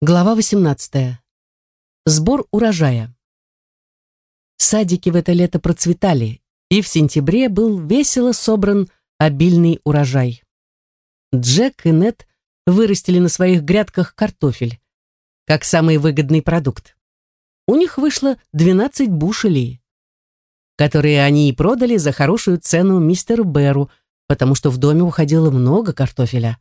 Глава 18. Сбор урожая. Садики в это лето процветали, и в сентябре был весело собран обильный урожай. Джек и Нет вырастили на своих грядках картофель, как самый выгодный продукт. У них вышло 12 бушелей, которые они и продали за хорошую цену мистеру Беру, потому что в доме уходило много картофеля.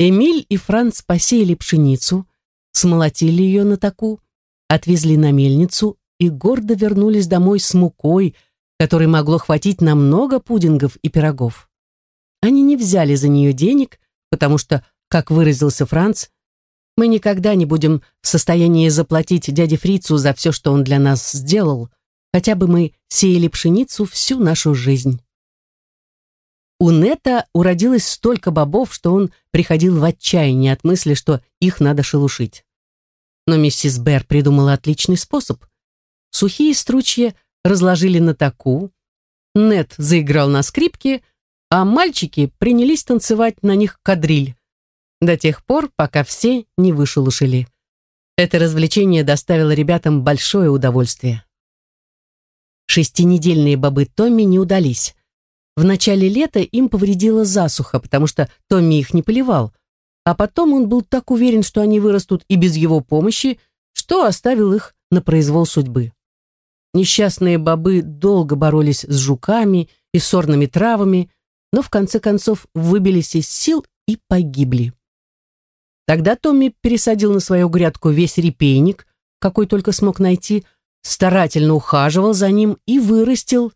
Эмиль и Франц посеяли пшеницу, смолотили ее на таку, отвезли на мельницу и гордо вернулись домой с мукой, которой могло хватить на много пудингов и пирогов. Они не взяли за нее денег, потому что, как выразился Франц, мы никогда не будем в состоянии заплатить дяде Фрицу за все, что он для нас сделал, хотя бы мы сеяли пшеницу всю нашу жизнь. У Нета уродилось столько бобов, что он приходил в отчаяние от мысли, что их надо шелушить. Но миссис Бэр придумала отличный способ. Сухие стручья разложили на таку, Нет заиграл на скрипке, а мальчики принялись танцевать на них кадриль до тех пор, пока все не вышелушили. Это развлечение доставило ребятам большое удовольствие. Шестинедельные бобы Томми не удались. В начале лета им повредила засуха, потому что Томми их не поливал, а потом он был так уверен, что они вырастут и без его помощи, что оставил их на произвол судьбы. Несчастные бобы долго боролись с жуками и сорными травами, но в конце концов выбились из сил и погибли. Тогда Томми пересадил на свою грядку весь репейник, какой только смог найти, старательно ухаживал за ним и вырастил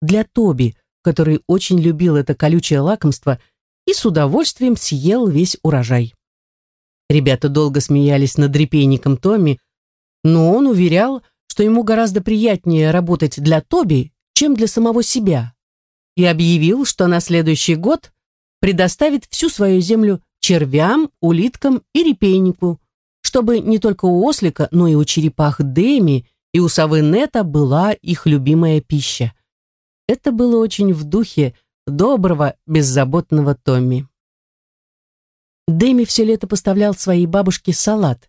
для Тоби который очень любил это колючее лакомство и с удовольствием съел весь урожай. Ребята долго смеялись над репейником Томми, но он уверял, что ему гораздо приятнее работать для Тоби, чем для самого себя, и объявил, что на следующий год предоставит всю свою землю червям, улиткам и репейнику, чтобы не только у ослика, но и у черепах Дэми и у совы Нета была их любимая пища. Это было очень в духе доброго, беззаботного Томми. Дэми все лето поставлял своей бабушке салат,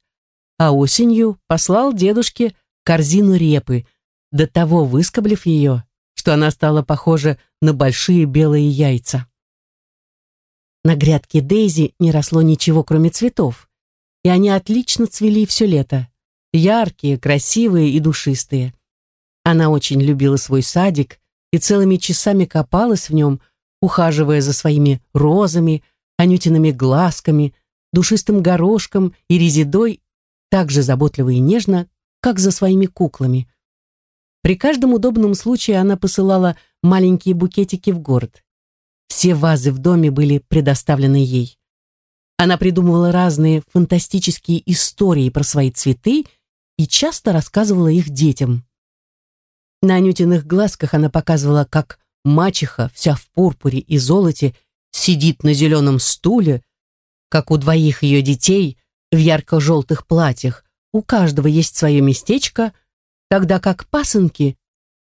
а осенью послал дедушке корзину репы, до того выскоблив ее, что она стала похожа на большие белые яйца. На грядке Дейзи не росло ничего, кроме цветов, и они отлично цвели все лето, яркие, красивые и душистые. Она очень любила свой садик и целыми часами копалась в нем, ухаживая за своими розами, анютиными глазками, душистым горошком и резидой так же заботливо и нежно, как за своими куклами. При каждом удобном случае она посылала маленькие букетики в город. Все вазы в доме были предоставлены ей. Она придумывала разные фантастические истории про свои цветы и часто рассказывала их детям. На Анютиных глазках она показывала, как мачеха, вся в пурпуре и золоте, сидит на зеленом стуле, как у двоих ее детей в ярко-желтых платьях, у каждого есть свое местечко, тогда как пасынки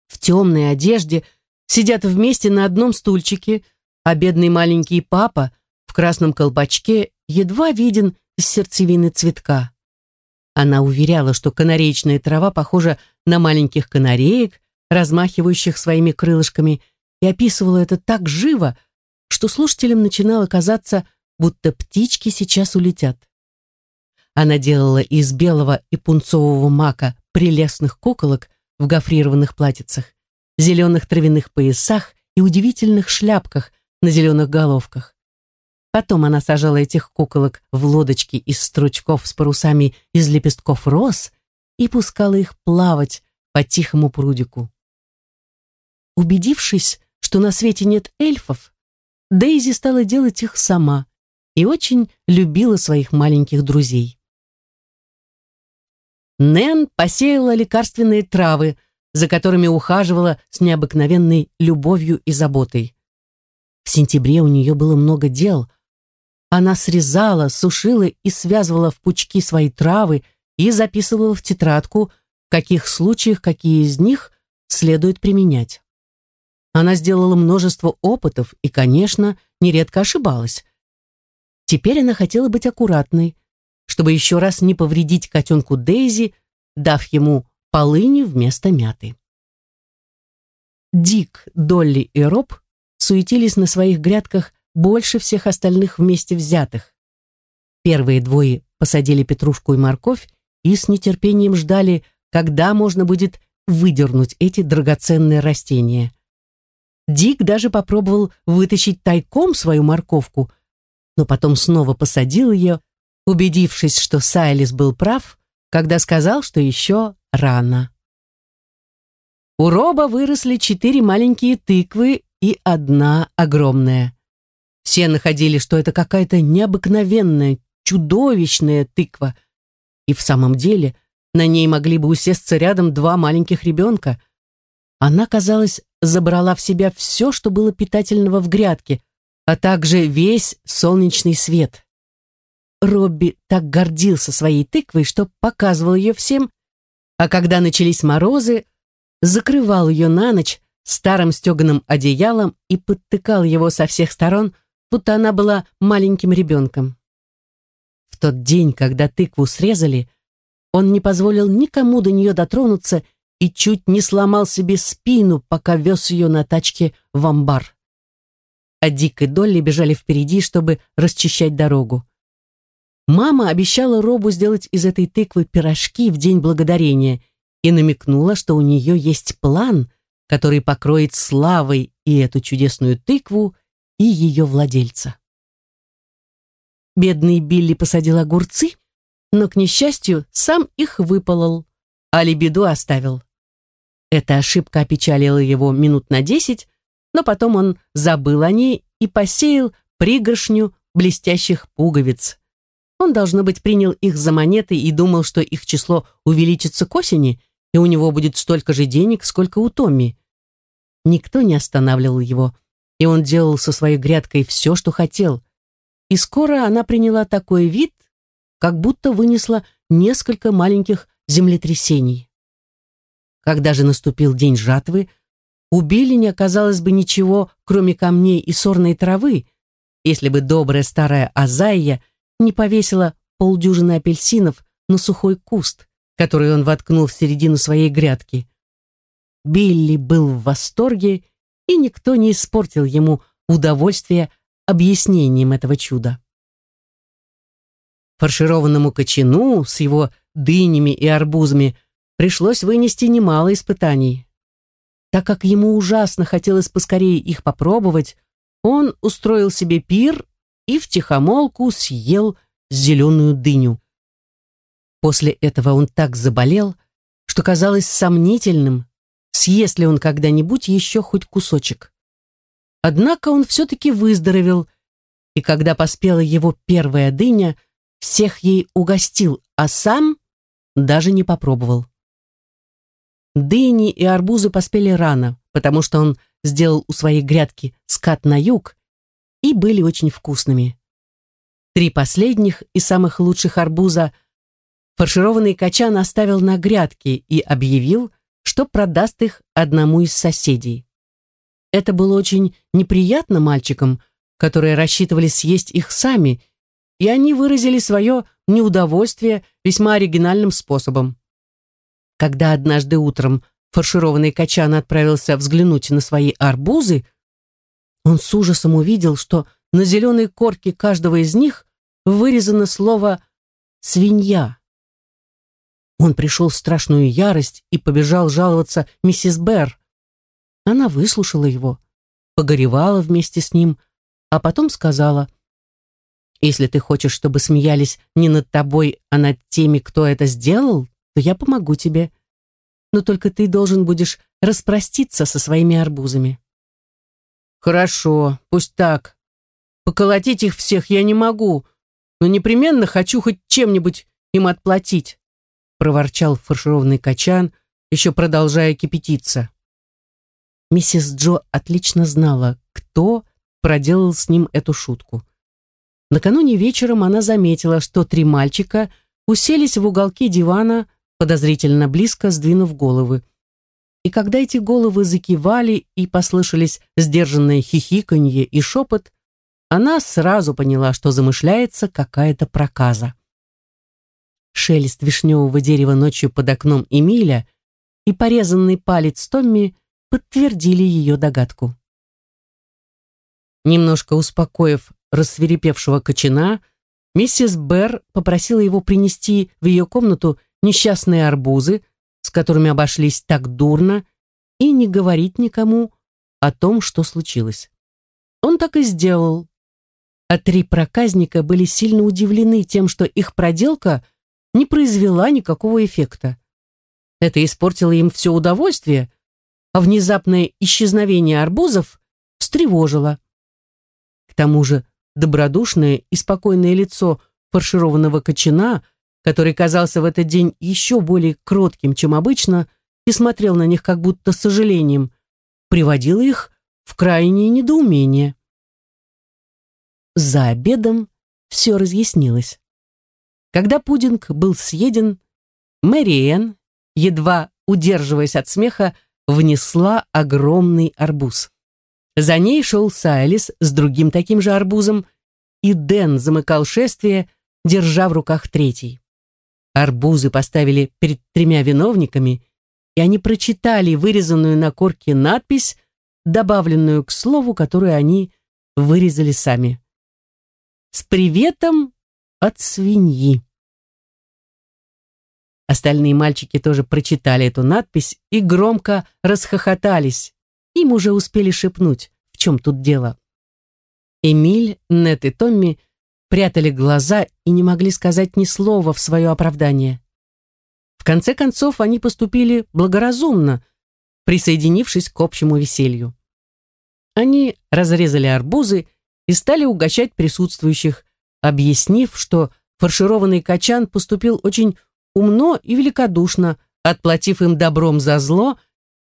в темной одежде сидят вместе на одном стульчике, а бедный маленький папа в красном колпачке едва виден из сердцевины цветка. Она уверяла, что канареечная трава похожа на маленьких канареек, размахивающих своими крылышками, и описывала это так живо, что слушателям начинало казаться, будто птички сейчас улетят. Она делала из белого и пунцового мака прелестных куколок в гофрированных платьицах, зеленых травяных поясах и удивительных шляпках на зеленых головках. Потом она сажала этих куколок в лодочки из стручков с парусами из лепестков роз и пускала их плавать по тихому прудику. Убедившись, что на свете нет эльфов, Дейзи стала делать их сама и очень любила своих маленьких друзей. Нэн посеяла лекарственные травы, за которыми ухаживала с необыкновенной любовью и заботой. В сентябре у нее было много дел — она срезала, сушила и связывала в пучки свои травы и записывала в тетрадку, в каких случаях какие из них следует применять. Она сделала множество опытов и, конечно, нередко ошибалась. Теперь она хотела быть аккуратной, чтобы еще раз не повредить котенку Дейзи, дав ему полыни вместо мяты. Дик, Долли и Роб суетились на своих грядках больше всех остальных вместе взятых. Первые двое посадили петрушку и морковь и с нетерпением ждали, когда можно будет выдернуть эти драгоценные растения. Дик даже попробовал вытащить тайком свою морковку, но потом снова посадил ее, убедившись, что Сайлис был прав, когда сказал, что еще рано. У Роба выросли четыре маленькие тыквы и одна огромная. Все находили, что это какая-то необыкновенная, чудовищная тыква. И в самом деле на ней могли бы усесться рядом два маленьких ребенка. Она, казалось, забрала в себя все, что было питательного в грядке, а также весь солнечный свет. Робби так гордился своей тыквой, что показывал ее всем, а когда начались морозы, закрывал ее на ночь старым стеганым одеялом и подтыкал его со всех сторон, будто она была маленьким ребенком. Тот день, когда тыкву срезали, он не позволил никому до нее дотронуться и чуть не сломал себе спину, пока вез ее на тачке в амбар. А Дик и Долли бежали впереди, чтобы расчищать дорогу. Мама обещала Робу сделать из этой тыквы пирожки в День Благодарения и намекнула, что у нее есть план, который покроет славой и эту чудесную тыкву, и ее владельца. Бедный Билли посадил огурцы, но, к несчастью, сам их выполол, а лебеду оставил. Эта ошибка опечалила его минут на десять, но потом он забыл о ней и посеял пригоршню блестящих пуговиц. Он, должно быть, принял их за монеты и думал, что их число увеличится к осени, и у него будет столько же денег, сколько у Томми. Никто не останавливал его, и он делал со своей грядкой все, что хотел. И скоро она приняла такой вид, как будто вынесла несколько маленьких землетрясений. Когда же наступил день жатвы, у Билли не оказалось бы ничего, кроме камней и сорной травы, если бы добрая старая Азайя не повесила полдюжины апельсинов на сухой куст, который он воткнул в середину своей грядки. Билли был в восторге, и никто не испортил ему удовольствие объяснением этого чуда. Фаршированному кочану с его дынями и арбузами пришлось вынести немало испытаний. Так как ему ужасно хотелось поскорее их попробовать, он устроил себе пир и втихомолку съел зеленую дыню. После этого он так заболел, что казалось сомнительным, съест ли он когда-нибудь еще хоть кусочек. Однако он все-таки выздоровел, и когда поспела его первая дыня, всех ей угостил, а сам даже не попробовал. Дыни и арбузы поспели рано, потому что он сделал у своей грядки скат на юг, и были очень вкусными. Три последних и самых лучших арбуза фаршированный качан оставил на грядке и объявил, что продаст их одному из соседей. Это было очень неприятно мальчикам, которые рассчитывали съесть их сами, и они выразили свое неудовольствие весьма оригинальным способом. Когда однажды утром фаршированный качан отправился взглянуть на свои арбузы, он с ужасом увидел, что на зеленой корке каждого из них вырезано слово «свинья». Он пришел в страшную ярость и побежал жаловаться миссис Берр. Она выслушала его, погоревала вместе с ним, а потом сказала, «Если ты хочешь, чтобы смеялись не над тобой, а над теми, кто это сделал, то я помогу тебе. Но только ты должен будешь распроститься со своими арбузами». «Хорошо, пусть так. Поколотить их всех я не могу, но непременно хочу хоть чем-нибудь им отплатить», проворчал фаршированный качан, еще продолжая кипятиться. Миссис Джо отлично знала, кто проделал с ним эту шутку. Накануне вечером она заметила, что три мальчика уселись в уголке дивана, подозрительно близко сдвинув головы и когда эти головы закивали и послышались сдержанное хихиканье и шепот, она сразу поняла, что замышляется какая-то проказа. шелест вишневого дерева ночью под окном Эмиля и порезанный палец Томми подтвердили ее догадку. Немножко успокоив рассверепевшего кочана, миссис Берр попросила его принести в ее комнату несчастные арбузы, с которыми обошлись так дурно, и не говорить никому о том, что случилось. Он так и сделал. А три проказника были сильно удивлены тем, что их проделка не произвела никакого эффекта. Это испортило им все удовольствие, а внезапное исчезновение арбузов встревожило. К тому же добродушное и спокойное лицо фаршированного кочана, который казался в этот день еще более кротким, чем обычно, и смотрел на них как будто с сожалением, приводило их в крайнее недоумение. За обедом все разъяснилось. Когда пудинг был съеден, Мэри Энн, едва удерживаясь от смеха, внесла огромный арбуз. За ней шел Сайлис с другим таким же арбузом, и Дэн замыкал шествие, держа в руках третий. Арбузы поставили перед тремя виновниками, и они прочитали вырезанную на корке надпись, добавленную к слову, которую они вырезали сами. «С приветом от свиньи». Остальные мальчики тоже прочитали эту надпись и громко расхохотались. Им уже успели шепнуть, в чем тут дело. Эмиль, Нет и Томми прятали глаза и не могли сказать ни слова в свое оправдание. В конце концов, они поступили благоразумно, присоединившись к общему веселью. Они разрезали арбузы и стали угощать присутствующих, объяснив, что фаршированный качан поступил очень умно и великодушно, отплатив им добром за зло,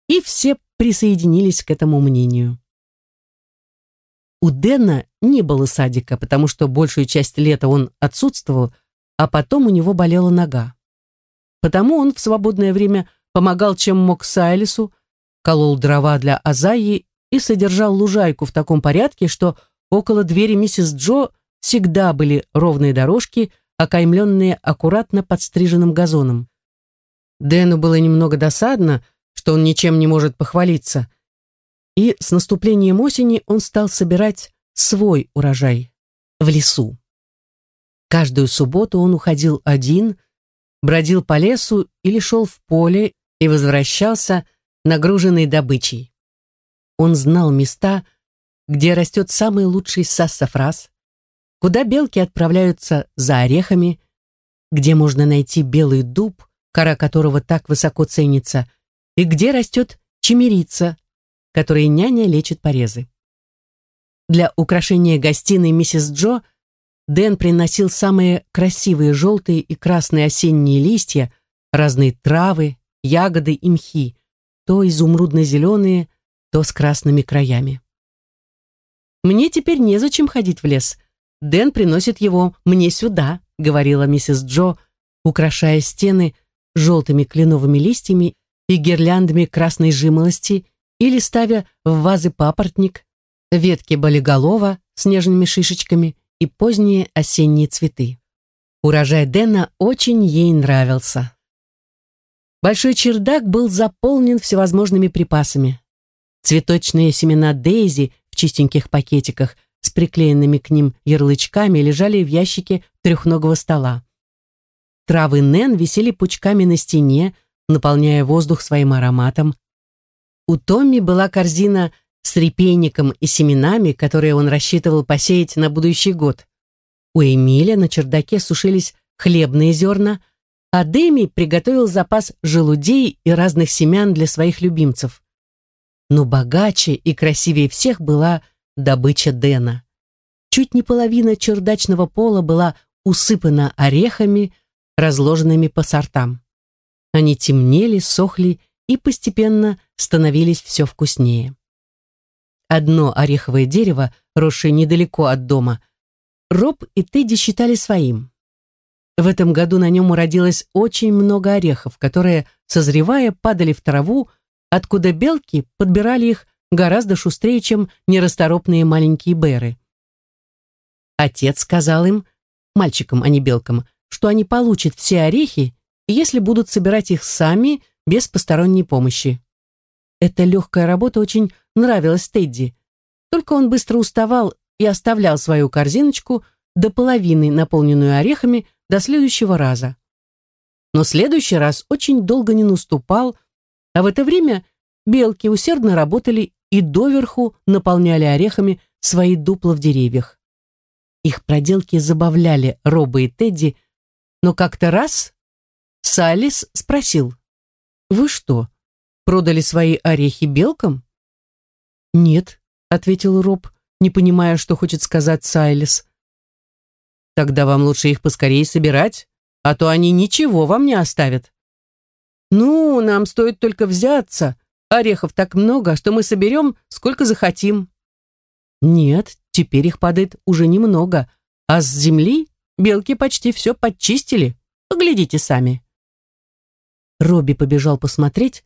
и все присоединились к этому мнению. У Дэна не было садика, потому что большую часть лета он отсутствовал, а потом у него болела нога. Потому он в свободное время помогал чем мог Сайлису, колол дрова для Азаи и содержал лужайку в таком порядке, что около двери миссис Джо всегда были ровные дорожки, окаймленные аккуратно подстриженным газоном. Дэну было немного досадно, что он ничем не может похвалиться, и с наступлением осени он стал собирать свой урожай в лесу. Каждую субботу он уходил один, бродил по лесу или шел в поле и возвращался, нагруженный добычей. Он знал места, где растет самый лучший сассафрас, куда белки отправляются за орехами, где можно найти белый дуб, кора которого так высоко ценится, и где растет чемерица, которой няня лечит порезы. Для украшения гостиной миссис Джо Дэн приносил самые красивые желтые и красные осенние листья, разные травы, ягоды и мхи, то изумрудно-зеленые, то с красными краями. «Мне теперь незачем ходить в лес», Дэн приносит его мне сюда», — говорила миссис Джо, украшая стены желтыми кленовыми листьями и гирляндами красной жимолости или ставя в вазы папоротник, ветки болиголова с нежными шишечками и поздние осенние цветы. Урожай Дэна очень ей нравился. Большой чердак был заполнен всевозможными припасами. Цветочные семена Дейзи в чистеньких пакетиках – с приклеенными к ним ярлычками лежали в ящике трехногого стола. Травы Нэн висели пучками на стене, наполняя воздух своим ароматом. У Томми была корзина с репейником и семенами, которые он рассчитывал посеять на будущий год. У Эмиля на чердаке сушились хлебные зерна, а Дэми приготовил запас желудей и разных семян для своих любимцев. Но богаче и красивее всех была добыча Дэна. Чуть не половина чердачного пола была усыпана орехами, разложенными по сортам. Они темнели, сохли и постепенно становились все вкуснее. Одно ореховое дерево, росшее недалеко от дома, Роб и Тедди считали своим. В этом году на нем уродилось очень много орехов, которые, созревая, падали в траву, откуда белки подбирали их гораздо шустрее, чем нерасторопные маленькие бэры. Отец сказал им, мальчикам, а не белкам, что они получат все орехи, если будут собирать их сами, без посторонней помощи. Эта легкая работа очень нравилась Тедди. Только он быстро уставал и оставлял свою корзиночку до половины, наполненную орехами, до следующего раза. Но следующий раз очень долго не наступал, а в это время белки усердно работали и доверху наполняли орехами свои дупла в деревьях. Их проделки забавляли Роба и Тедди, но как-то раз Салис спросил, «Вы что, продали свои орехи белкам?» «Нет», — ответил Роб, не понимая, что хочет сказать Сайлис. «Тогда вам лучше их поскорее собирать, а то они ничего вам не оставят». «Ну, нам стоит только взяться. Орехов так много, что мы соберем, сколько захотим». «Нет, теперь их падает уже немного, а с земли белки почти все подчистили. Поглядите сами». Робби побежал посмотреть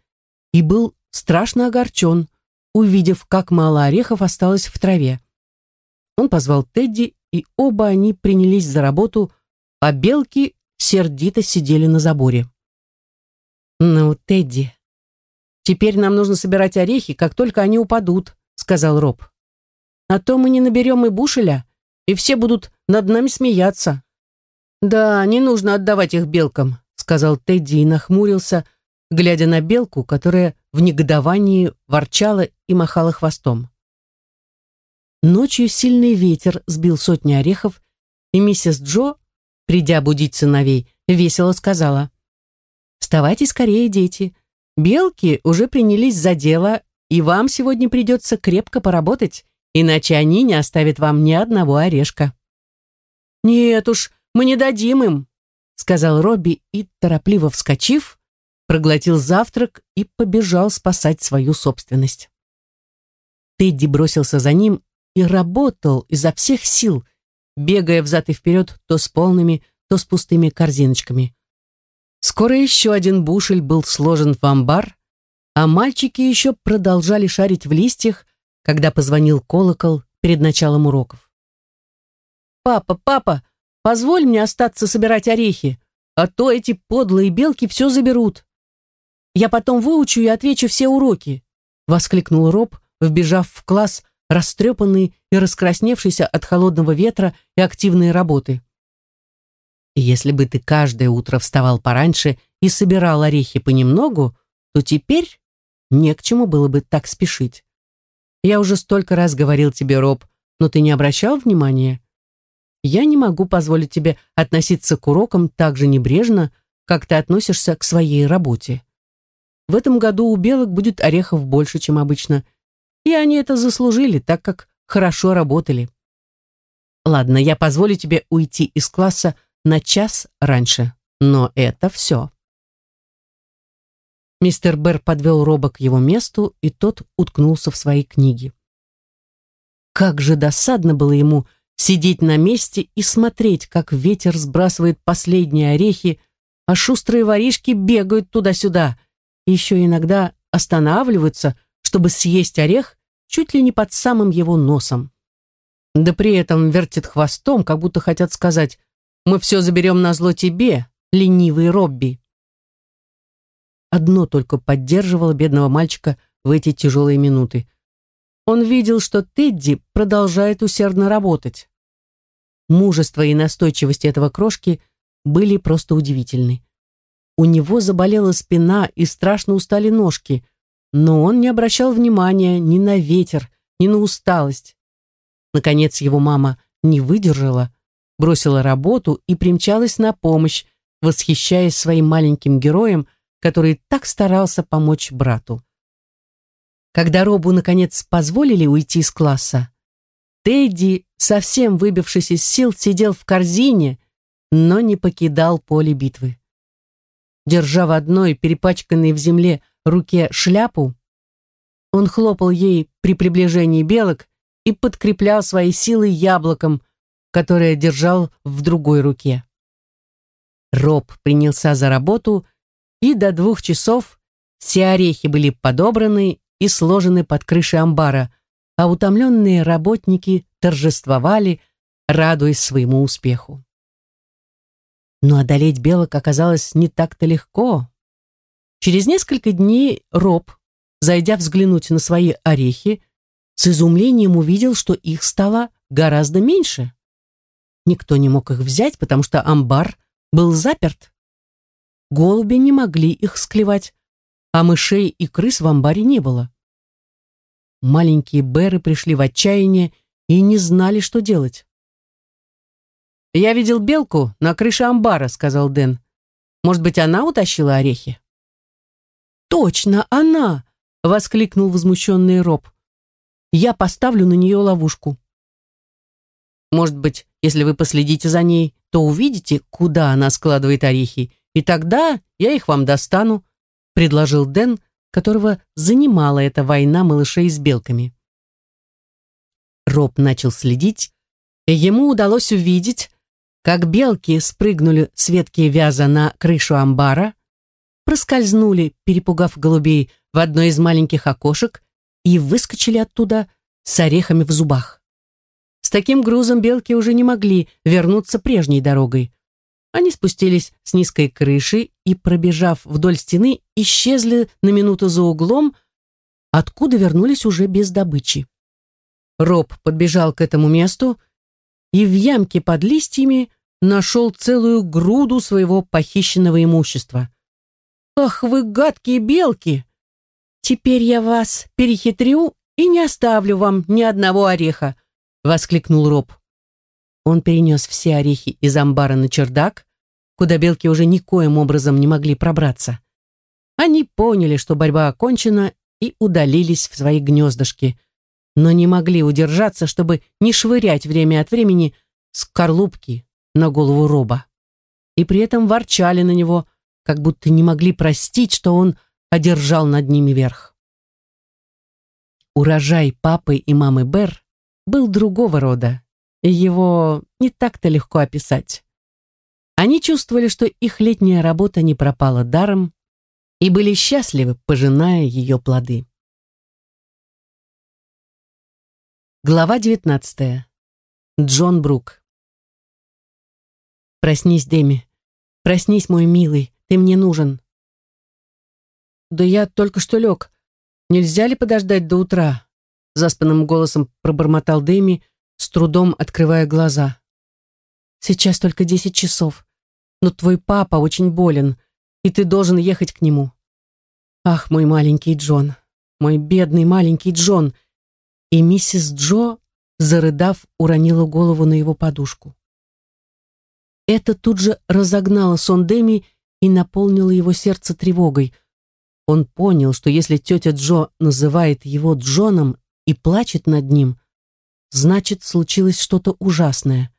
и был страшно огорчен, увидев, как мало орехов осталось в траве. Он позвал Тедди, и оба они принялись за работу, а белки сердито сидели на заборе. «Ну, Тедди, теперь нам нужно собирать орехи, как только они упадут», сказал Роб. «А то мы не наберем и бушеля, и все будут над нами смеяться». «Да, не нужно отдавать их белкам», сказал Тедди и нахмурился, глядя на белку, которая в негодовании ворчала и махала хвостом. Ночью сильный ветер сбил сотни орехов, и миссис Джо, придя будить сыновей, весело сказала, «Вставайте скорее, дети. Белки уже принялись за дело, и вам сегодня придется крепко поработать, иначе они не оставят вам ни одного орешка». «Нет уж, мы не дадим им», сказал Робби и, торопливо вскочив, проглотил завтрак и побежал спасать свою собственность. Тедди бросился за ним и работал изо всех сил, бегая взад и вперед то с полными, то с пустыми корзиночками. Скоро еще один бушель был сложен в амбар, а мальчики еще продолжали шарить в листьях, когда позвонил колокол перед началом уроков. «Папа, папа, позволь мне остаться собирать орехи, а то эти подлые белки все заберут. Я потом выучу и отвечу все уроки», — воскликнул Роб, вбежав в класс, растрепанный и раскрасневшийся от холодного ветра и активной работы. «Если бы ты каждое утро вставал пораньше и собирал орехи понемногу, то теперь не к чему было бы так спешить. Я уже столько раз говорил тебе, Роб, но ты не обращал внимания? Я не могу позволить тебе относиться к урокам так же небрежно, как ты относишься к своей работе. В этом году у белок будет орехов больше, чем обычно, и они это заслужили, так как хорошо работали. Ладно, я позволю тебе уйти из класса на час раньше, но это все. Мистер Берр подвел Роба к его месту, и тот уткнулся в свои книги. Как же досадно было ему сидеть на месте и смотреть, как ветер сбрасывает последние орехи, а шустрые воришки бегают туда-сюда, еще иногда останавливаются, чтобы съесть орех чуть ли не под самым его носом. Да при этом вертит хвостом, как будто хотят сказать «Мы все заберем на зло тебе, ленивый Робби». Одно только поддерживало бедного мальчика в эти тяжелые минуты. Он видел, что Тедди продолжает усердно работать. Мужество и настойчивость этого крошки были просто удивительны. У него заболела спина и страшно устали ножки, но он не обращал внимания ни на ветер, ни на усталость. Наконец его мама не выдержала, бросила работу и примчалась на помощь, восхищаясь своим маленьким героем, который так старался помочь брату. Когда Робу, наконец, позволили уйти из класса, Тедди, совсем выбившись из сил, сидел в корзине, но не покидал поле битвы. Держа в одной, перепачканной в земле, руке шляпу, он хлопал ей при приближении белок и подкреплял свои силы яблоком, которое держал в другой руке. Роб принялся за работу, и до двух часов все орехи были подобраны и сложены под крышей амбара, а утомленные работники торжествовали, радуясь своему успеху. Но одолеть белок оказалось не так-то легко. Через несколько дней Роб, зайдя взглянуть на свои орехи, с изумлением увидел, что их стало гораздо меньше. Никто не мог их взять, потому что амбар был заперт. Голуби не могли их склевать, а мышей и крыс в амбаре не было. Маленькие Бэры пришли в отчаяние и не знали, что делать. «Я видел белку на крыше амбара», — сказал Дэн. «Может быть, она утащила орехи?» «Точно, она!» — воскликнул возмущенный Роб. «Я поставлю на нее ловушку». «Может быть, если вы последите за ней, то увидите, куда она складывает орехи, и тогда я их вам достану», — предложил Дэн, которого занимала эта война малышей с белками. Роб начал следить, и ему удалось увидеть, как белки спрыгнули с ветки вяза на крышу амбара, проскользнули, перепугав голубей, в одно из маленьких окошек и выскочили оттуда с орехами в зубах. С таким грузом белки уже не могли вернуться прежней дорогой. Они спустились с низкой крыши и, пробежав вдоль стены, исчезли на минуту за углом, откуда вернулись уже без добычи. Роб подбежал к этому месту и в ямке под листьями нашел целую груду своего похищенного имущества. «Ах вы гадкие белки! Теперь я вас перехитрю и не оставлю вам ни одного ореха!» — воскликнул Роб. Он перенес все орехи из амбара на чердак, куда белки уже никоим образом не могли пробраться. Они поняли, что борьба окончена, и удалились в свои гнездышки, но не могли удержаться, чтобы не швырять время от времени скорлупки на голову Роба. И при этом ворчали на него, как будто не могли простить, что он одержал над ними верх. Урожай папы и мамы Бер был другого рода, и его не так-то легко описать. Они чувствовали, что их летняя работа не пропала даром, и были счастливы, пожиная ее плоды. Глава 19. Джон Брук. Проснись, Дэми. Проснись, мой милый, ты мне нужен. Да я только что лег. Нельзя ли подождать до утра? Заспанным голосом пробормотал Дэми, с трудом открывая глаза. Сейчас только десять часов. Но твой папа очень болен, и ты должен ехать к нему. Ах, мой маленький Джон, мой бедный маленький Джон, и миссис Джо, зарыдав, уронила голову на его подушку. Это тут же разогнало сон Дэми и наполнило его сердце тревогой. Он понял, что если тетя Джо называет его Джоном и плачет над ним, значит, случилось что-то ужасное.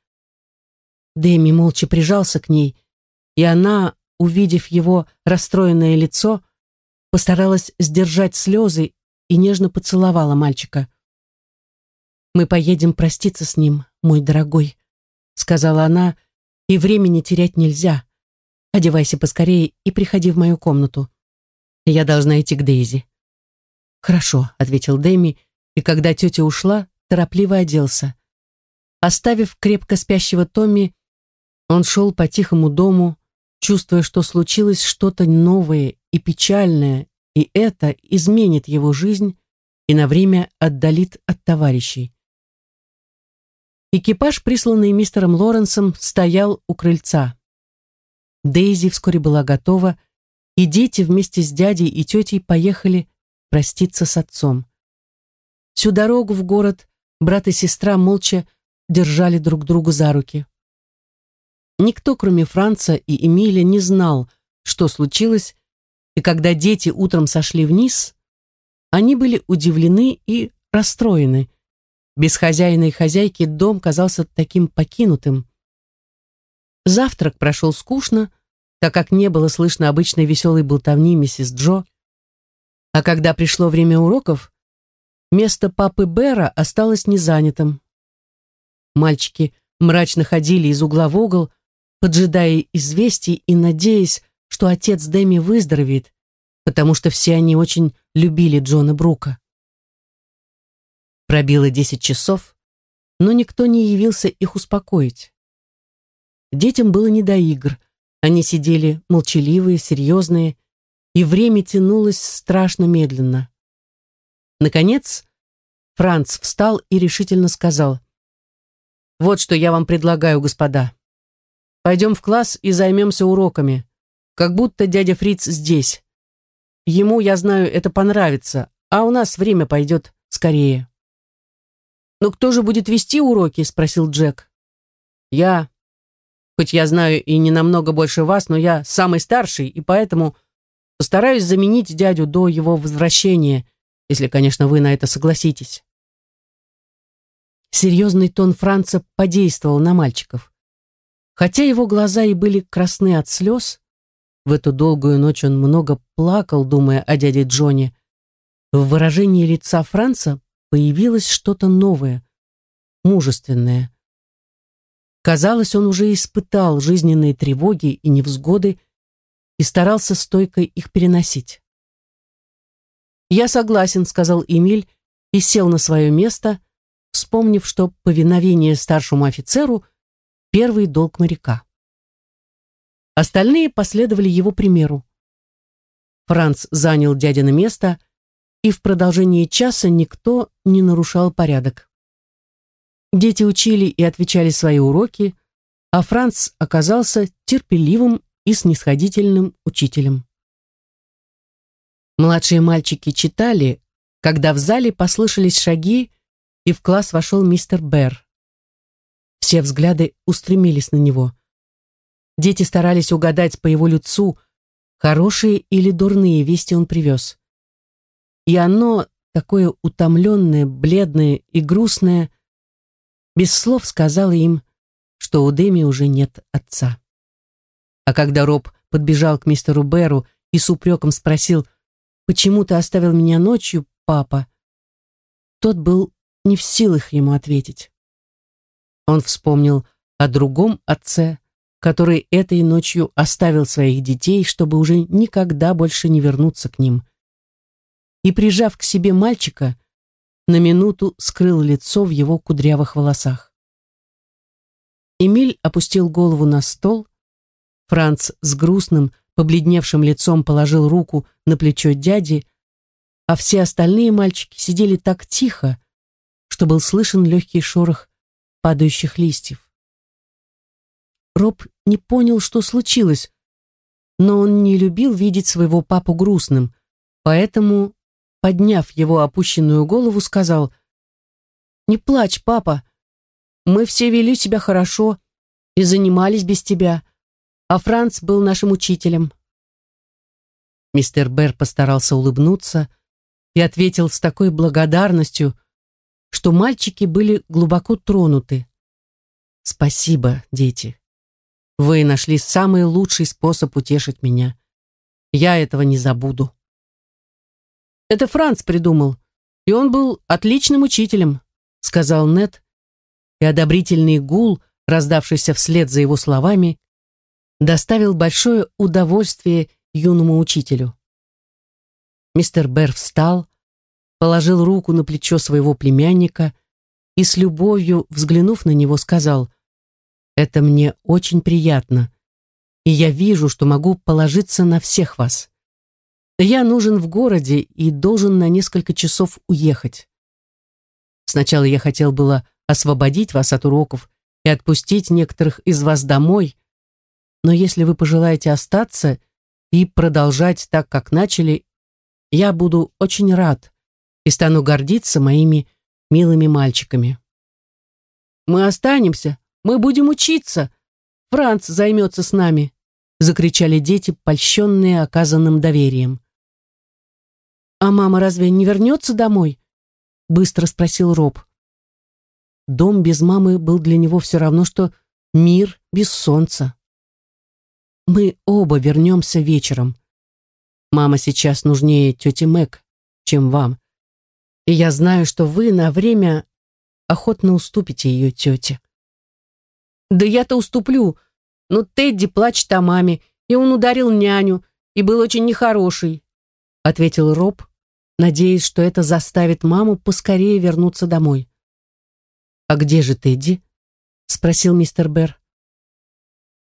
Дэми молча прижался к ней, и она, увидев его расстроенное лицо, постаралась сдержать слезы и нежно поцеловала мальчика. «Мы поедем проститься с ним, мой дорогой», — сказала она, «и времени терять нельзя. Одевайся поскорее и приходи в мою комнату. Я должна идти к Дейзи». «Хорошо», — ответил Дэми, и когда тетя ушла, торопливо оделся. Оставив крепко спящего Томми, он шел по тихому дому, чувствуя, что случилось что-то новое и печальное, и это изменит его жизнь и на время отдалит от товарищей. Экипаж, присланный мистером Лоренсом, стоял у крыльца. Дейзи вскоре была готова, и дети вместе с дядей и тетей поехали проститься с отцом. Всю дорогу в город брат и сестра молча держали друг друга за руки. Никто, кроме Франца и Эмиля, не знал, что случилось, и когда дети утром сошли вниз, они были удивлены и расстроены. Без хозяина и хозяйки дом казался таким покинутым. Завтрак прошел скучно, так как не было слышно обычной веселой болтовни миссис Джо. А когда пришло время уроков, место папы Бера осталось незанятым. Мальчики мрачно ходили из угла в угол, поджидая известий и надеясь, что отец Дэми выздоровеет, потому что все они очень любили Джона Брука. Пробило десять часов, но никто не явился их успокоить. Детям было не до игр, Они сидели молчаливые, серьезные, и время тянулось страшно медленно. Наконец, Франц встал и решительно сказал, «Вот что я вам предлагаю, господа. Пойдем в класс и займемся уроками, как будто дядя Фриц здесь. Ему, я знаю, это понравится, а у нас время пойдет скорее». «Но кто же будет вести уроки?» — спросил Джек. «Я. Хоть я знаю и не намного больше вас, но я самый старший, и поэтому постараюсь заменить дядю до его возвращения, если, конечно, вы на это согласитесь». Серьезный тон Франца подействовал на мальчиков. Хотя его глаза и были красны от слез, в эту долгую ночь он много плакал, думая о дяде Джоне. В выражении лица Франца появилось что-то новое, мужественное. Казалось, он уже испытал жизненные тревоги и невзгоды и старался стойко их переносить. «Я согласен», — сказал Эмиль и сел на свое место, вспомнив, что повиновение старшему офицеру — первый долг моряка. Остальные последовали его примеру. Франц занял дядино место — и в продолжении часа никто не нарушал порядок. Дети учили и отвечали свои уроки, а Франц оказался терпеливым и снисходительным учителем. Младшие мальчики читали, когда в зале послышались шаги, и в класс вошел мистер Берр. Все взгляды устремились на него. Дети старались угадать по его лицу, хорошие или дурные вести он привез. И оно, такое утомленное, бледное и грустное, без слов сказала им, что у Дэми уже нет отца. А когда Роб подбежал к мистеру Беру и с упреком спросил, «Почему ты оставил меня ночью, папа?» Тот был не в силах ему ответить. Он вспомнил о другом отце, который этой ночью оставил своих детей, чтобы уже никогда больше не вернуться к ним и, прижав к себе мальчика, на минуту скрыл лицо в его кудрявых волосах. Эмиль опустил голову на стол, Франц с грустным, побледневшим лицом положил руку на плечо дяди, а все остальные мальчики сидели так тихо, что был слышен легкий шорох падающих листьев. Роб не понял, что случилось, но он не любил видеть своего папу грустным, поэтому подняв его опущенную голову, сказал, «Не плачь, папа. Мы все вели себя хорошо и занимались без тебя, а Франц был нашим учителем». Мистер Берр постарался улыбнуться и ответил с такой благодарностью, что мальчики были глубоко тронуты. «Спасибо, дети. Вы нашли самый лучший способ утешить меня. Я этого не забуду». Это Франц придумал, и он был отличным учителем», сказал Нет, и одобрительный гул, раздавшийся вслед за его словами, доставил большое удовольствие юному учителю. Мистер Берр встал, положил руку на плечо своего племянника и с любовью, взглянув на него, сказал, «Это мне очень приятно, и я вижу, что могу положиться на всех вас. Я нужен в городе и должен на несколько часов уехать. Сначала я хотел было освободить вас от уроков и отпустить некоторых из вас домой, но если вы пожелаете остаться и продолжать так, как начали, я буду очень рад и стану гордиться моими милыми мальчиками. Мы останемся, мы будем учиться. Франц займется с нами, закричали дети, польщенные оказанным доверием. «А мама разве не вернется домой?» — быстро спросил Роб. Дом без мамы был для него все равно, что мир без солнца. «Мы оба вернемся вечером. Мама сейчас нужнее тете Мэг, чем вам. И я знаю, что вы на время охотно уступите ее тете». «Да я-то уступлю. Но Тедди плачет о маме, и он ударил няню, и был очень нехороший», ответил Роб, надеясь, что это заставит маму поскорее вернуться домой. «А где же Тедди?» — спросил мистер Берр.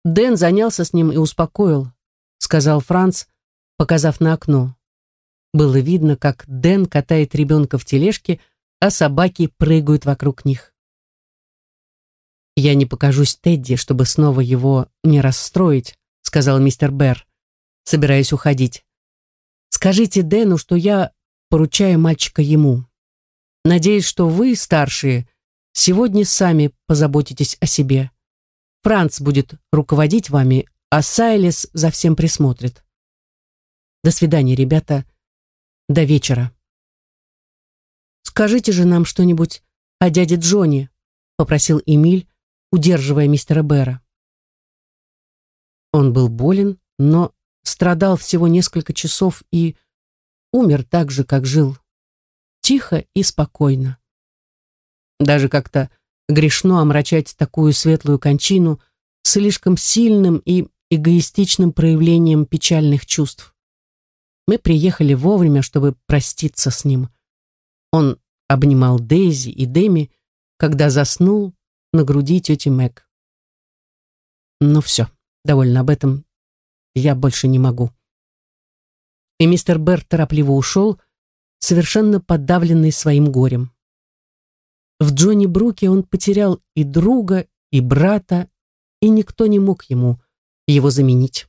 Дэн занялся с ним и успокоил, сказал Франц, показав на окно. Было видно, как Дэн катает ребенка в тележке, а собаки прыгают вокруг них. «Я не покажусь Тедди, чтобы снова его не расстроить», сказал мистер Берр, собираясь уходить. «Скажите Дэну, что я поручаю мальчика ему. Надеюсь, что вы, старшие, сегодня сами позаботитесь о себе. Франц будет руководить вами, а Сайлес за всем присмотрит. До свидания, ребята. До вечера. Скажите же нам что-нибудь о дяде Джонни, попросил Эмиль, удерживая мистера Бэра. Он был болен, но страдал всего несколько часов и умер так же, как жил. Тихо и спокойно. Даже как-то грешно омрачать такую светлую кончину слишком сильным и эгоистичным проявлением печальных чувств. Мы приехали вовремя, чтобы проститься с ним. Он обнимал Дейзи и Дэми, когда заснул на груди тети Мэг. Ну все, довольно об этом. Я больше не могу. И мистер Берт торопливо ушел, совершенно подавленный своим горем. В Джонни Бруке он потерял и друга, и брата, и никто не мог ему его заменить.